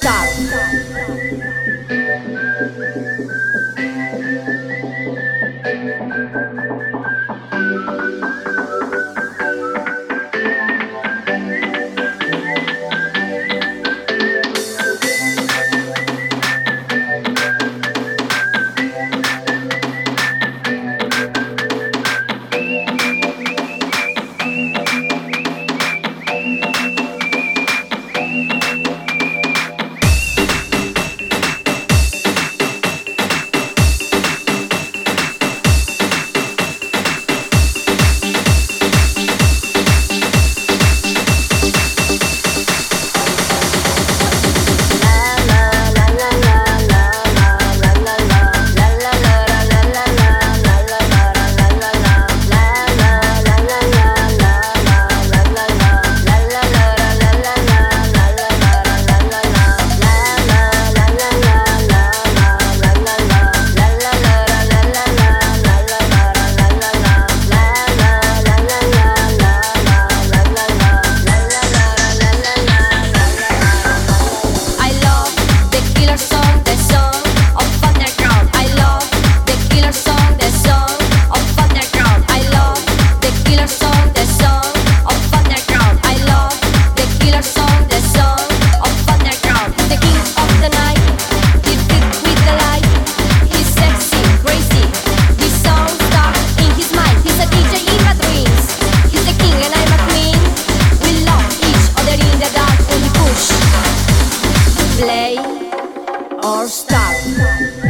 stop. or stop.